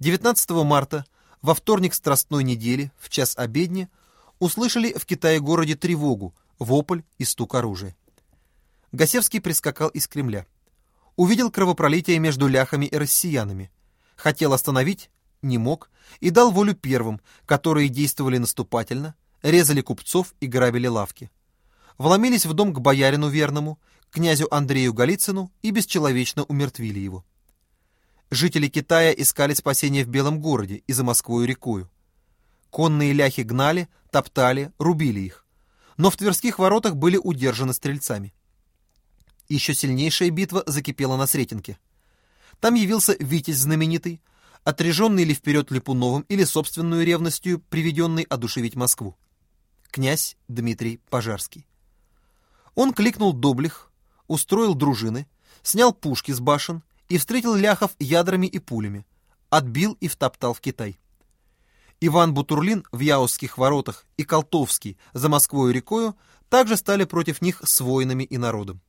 19 марта, во вторник страстной недели, в час обедни, услышали в Китае-городе тревогу, вопль и стук оружия. Гасевский прискакал из Кремля. Увидел кровопролитие между ляхами и россиянами. Хотел остановить, не мог, и дал волю первым, которые действовали наступательно, резали купцов и грабили лавки. Вломились в дом к боярину верному, князю Андрею Голицыну и бесчеловечно умертвили его. Жители Китая искали спасения в Белом городе и за Москвою рекою. Конные ляхи гнали, топтали, рубили их. Но в Тверских воротах были удержаны стрельцами. Еще сильнейшая битва закипела на Сретенке. Там явился Витязь знаменитый, отряженный ли вперед Липуновым или собственную ревностью, приведенный одушевить Москву. Князь Дмитрий Пожарский. Он кликнул доблих, устроил дружины, снял пушки с башен и встретил ляхов ядрами и пулями, отбил и втоптал в Китай. Иван Бутурлин в Яузских воротах и Колтовский за Москвою рекою также стали против них с воинами и народом.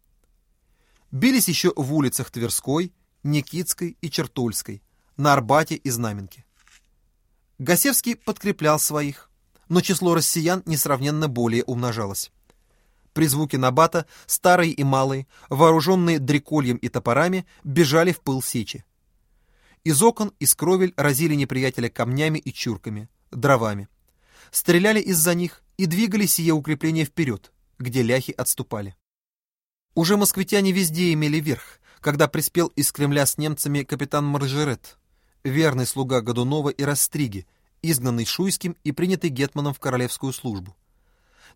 Бились еще в улицах Тверской, Никитской и Чертульской, на Арбате и Знаменке. Гасевский подкреплял своих, но число россиян несравненно более умножалось. При звуке набата старые и малые, вооруженные дрекольем и топорами, бежали в пыл сечи. Из окон, из кровель разили неприятеля камнями и чурками, дровами. Стреляли из-за них и двигали сие укрепление вперед, где ляхи отступали. Уже москвитяне везде имели верх, когда приспел из Кремля с немцами капитан Маржерет, верный слуга Годунова и Растриги, изгнанный Шуйским и принятый Гетманом в королевскую службу.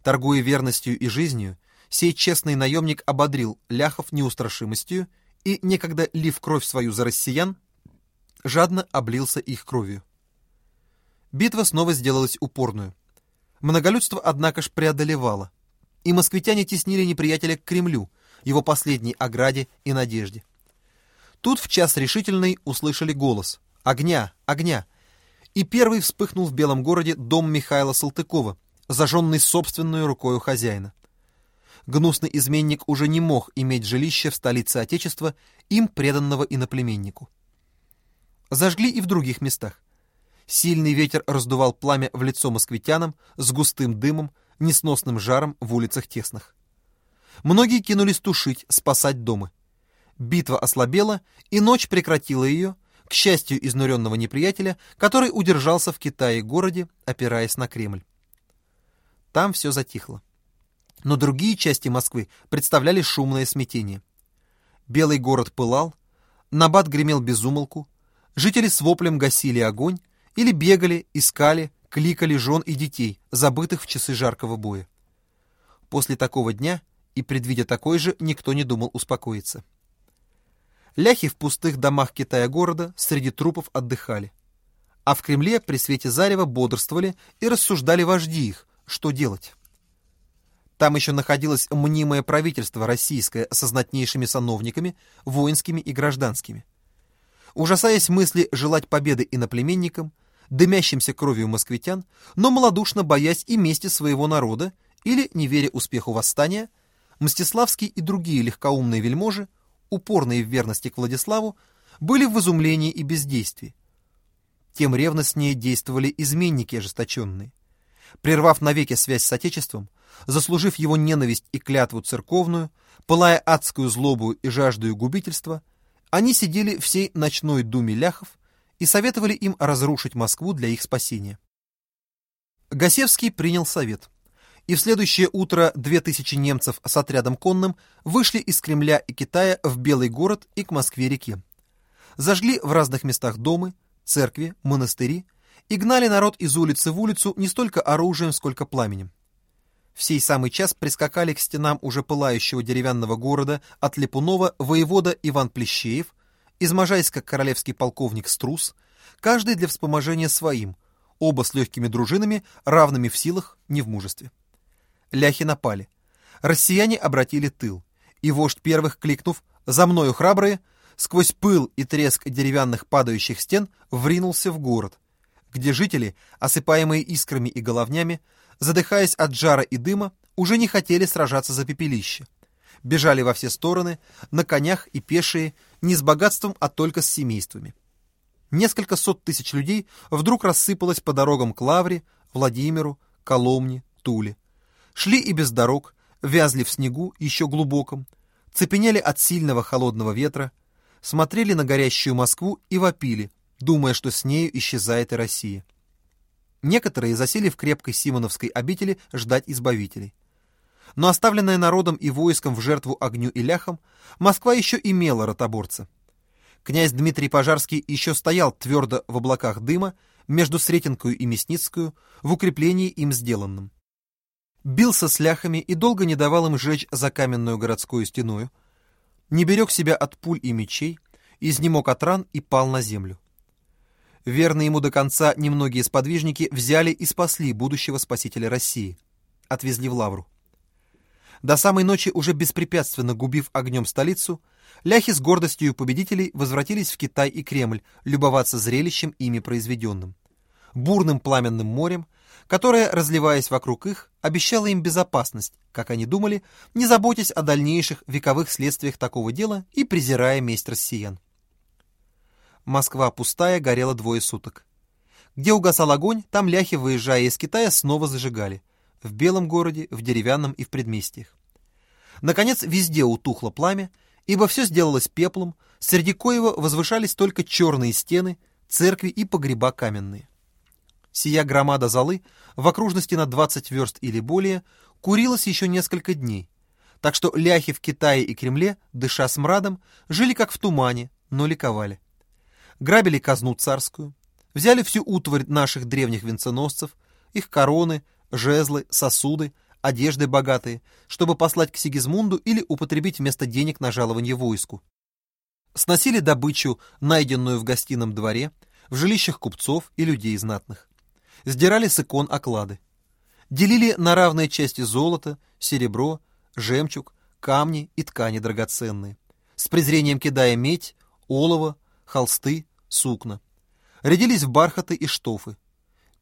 Торгуя верностью и жизнью, сей честный наемник ободрил ляхов неустрашимостью и, некогда лив кровь свою за россиян, жадно облился их кровью. Битва снова сделалась упорную. Многолюдство, однако ж, преодолевало, и москвитяне теснили неприятеля к Кремлю, его последней ограде и надежде. Тут в час решительный услышали голос «Огня! Огня!» и первый вспыхнул в Белом городе дом Михаила Салтыкова, зажженный собственной рукою хозяина. Гнусный изменник уже не мог иметь жилище в столице Отечества, им преданного иноплеменнику. Зажгли и в других местах. Сильный ветер раздувал пламя в лицо москвитянам с густым дымом, несносным жаром в улицах тесных. Многие кинулись тушить, спасать дома. Битва ослабела, и ночь прекратила ее, к счастью изнуренного неприятеля, который удержался в Китае-городе, опираясь на Кремль. Там все затихло. Но другие части Москвы представляли шумное смятение. Белый город пылал, набат гремел безумолку, жители с воплем гасили огонь или бегали, искали, кликали жен и детей, забытых в часы жаркого боя. После такого дня и предвидя такой же, никто не думал успокоиться. Ляхи в пустых домах Китая-города среди трупов отдыхали. А в Кремле при свете зарева бодрствовали и рассуждали вожди их, что делать? Там еще находилось мнимое правительство российское со знатнейшими сановниками, воинскими и гражданскими. Ужасаясь мысли желать победы иноплеменникам, дымящимся кровью москвитян, но малодушно боясь и мести своего народа или, не веря успеху восстания, Мстиславский и другие легкоумные вельможи, упорные в верности к Владиславу, были в изумлении и бездействии. Тем ревностнее действовали изменники ожесточенные прервав навеки связь с Отечеством, заслужив его ненависть и клятву церковную, пылая адскую злобу и жаждую губительства, они сидели всей ночной думе ляхов и советовали им разрушить Москву для их спасения. Гасевский принял совет, и в следующее утро две тысячи немцев с отрядом конным вышли из Кремля и Китая в Белый город и к Москве-реке. Зажгли в разных местах дома, церкви, монастыри, и гнали народ из улицы в улицу не столько оружием, сколько пламенем. В сей самый час прискакали к стенам уже пылающего деревянного города от Липунова воевода Иван Плещеев, из Можайска королевский полковник Струс, каждый для вспоможения своим, оба с легкими дружинами, равными в силах, не в мужестве. Ляхи напали. Россияне обратили тыл, и вождь первых, кликнув «За мною, храбрые!», сквозь пыл и треск деревянных падающих стен вринулся в город, где жители, осыпаемые искрами и головнями, задыхаясь от жара и дыма, уже не хотели сражаться за пепелище. Бежали во все стороны, на конях и пешие, не с богатством, а только с семействами. несколько сот тысяч людей вдруг рассыпалось по дорогам к Лавре, Владимиру, Коломне, Туле. Шли и без дорог, вязли в снегу еще глубоком, цепенели от сильного холодного ветра, смотрели на горящую Москву и вопили, думая, что с нею исчезает и Россия. Некоторые засели в крепкой Симоновской обители ждать избавителей. Но оставленная народом и войском в жертву огню и ляхам, Москва еще имела ротоборца. Князь Дмитрий Пожарский еще стоял твердо в облаках дыма между Сретенкою и Мясницкую в укреплении им сделанном. Бился с ляхами и долго не давал им жечь за каменную городскую стеною, не берег себя от пуль и мечей, изнемог от ран и пал на землю. Верные ему до конца немногие сподвижники взяли и спасли будущего спасителя России, отвезли в Лавру. До самой ночи, уже беспрепятственно губив огнем столицу, ляхи с гордостью победителей возвратились в Китай и Кремль любоваться зрелищем ими произведенным. Бурным пламенным морем, которое, разливаясь вокруг их, обещало им безопасность, как они думали, не заботясь о дальнейших вековых следствиях такого дела и презирая месть россиян. Москва пустая горела двое суток. Где угасал огонь, там ляхи, выезжая из Китая, снова зажигали. В белом городе, в деревянном и в предместьях. Наконец, везде утухло пламя, ибо все сделалось пеплом, среди коего возвышались только черные стены, церкви и погреба каменные. Сия громада золы в окружности на 20 верст или более курилась еще несколько дней, так что ляхи в Китае и Кремле, дыша смрадом, жили как в тумане, но ликовали грабили казну царскую, взяли всю утварь наших древних венценосцев, их короны, жезлы, сосуды, одежды богатые, чтобы послать к Сигизмунду или употребить вместо денег на жалование войску. Сносили добычу, найденную в гостином дворе, в жилищах купцов и людей знатных. Сдирали с икон оклады. Делили на равные части золото, серебро, жемчуг, камни и ткани драгоценные, с презрением кидая медь, олово, холсты, сукна. Рядились в бархаты и штофы.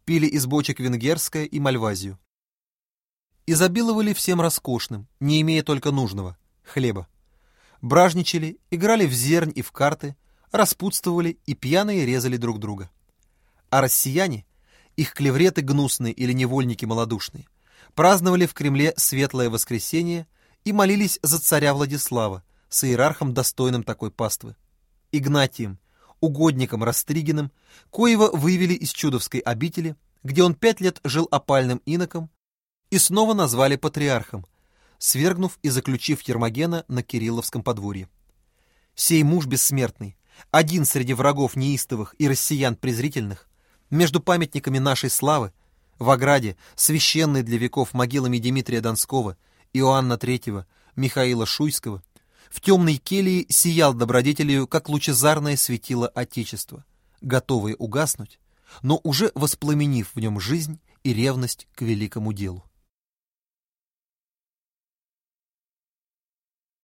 Пили из бочек венгерское и мальвазию. Изобиловали всем роскошным, не имея только нужного — хлеба. Бражничали, играли в зернь и в карты, распутствовали и пьяные резали друг друга. А россияне, их клевреты гнусные или невольники малодушные, праздновали в Кремле светлое воскресенье и молились за царя Владислава, с иерархом достойным такой паствы. Игнатием, угодником Растригиным, коего вывели из Чудовской обители, где он пять лет жил опальным иноком, и снова назвали патриархом, свергнув и заключив Ермогена на Кирилловском подворье. Сей муж бессмертный, один среди врагов неистовых и россиян презрительных, между памятниками нашей славы, в ограде, священной для веков могилами Дмитрия Донского, Иоанна Третьего, Михаила Шуйского, в темной келье сиял добродетелью, как лучезарное светило Отечества, готовое угаснуть, но уже воспламенив в нем жизнь и ревность к великому делу.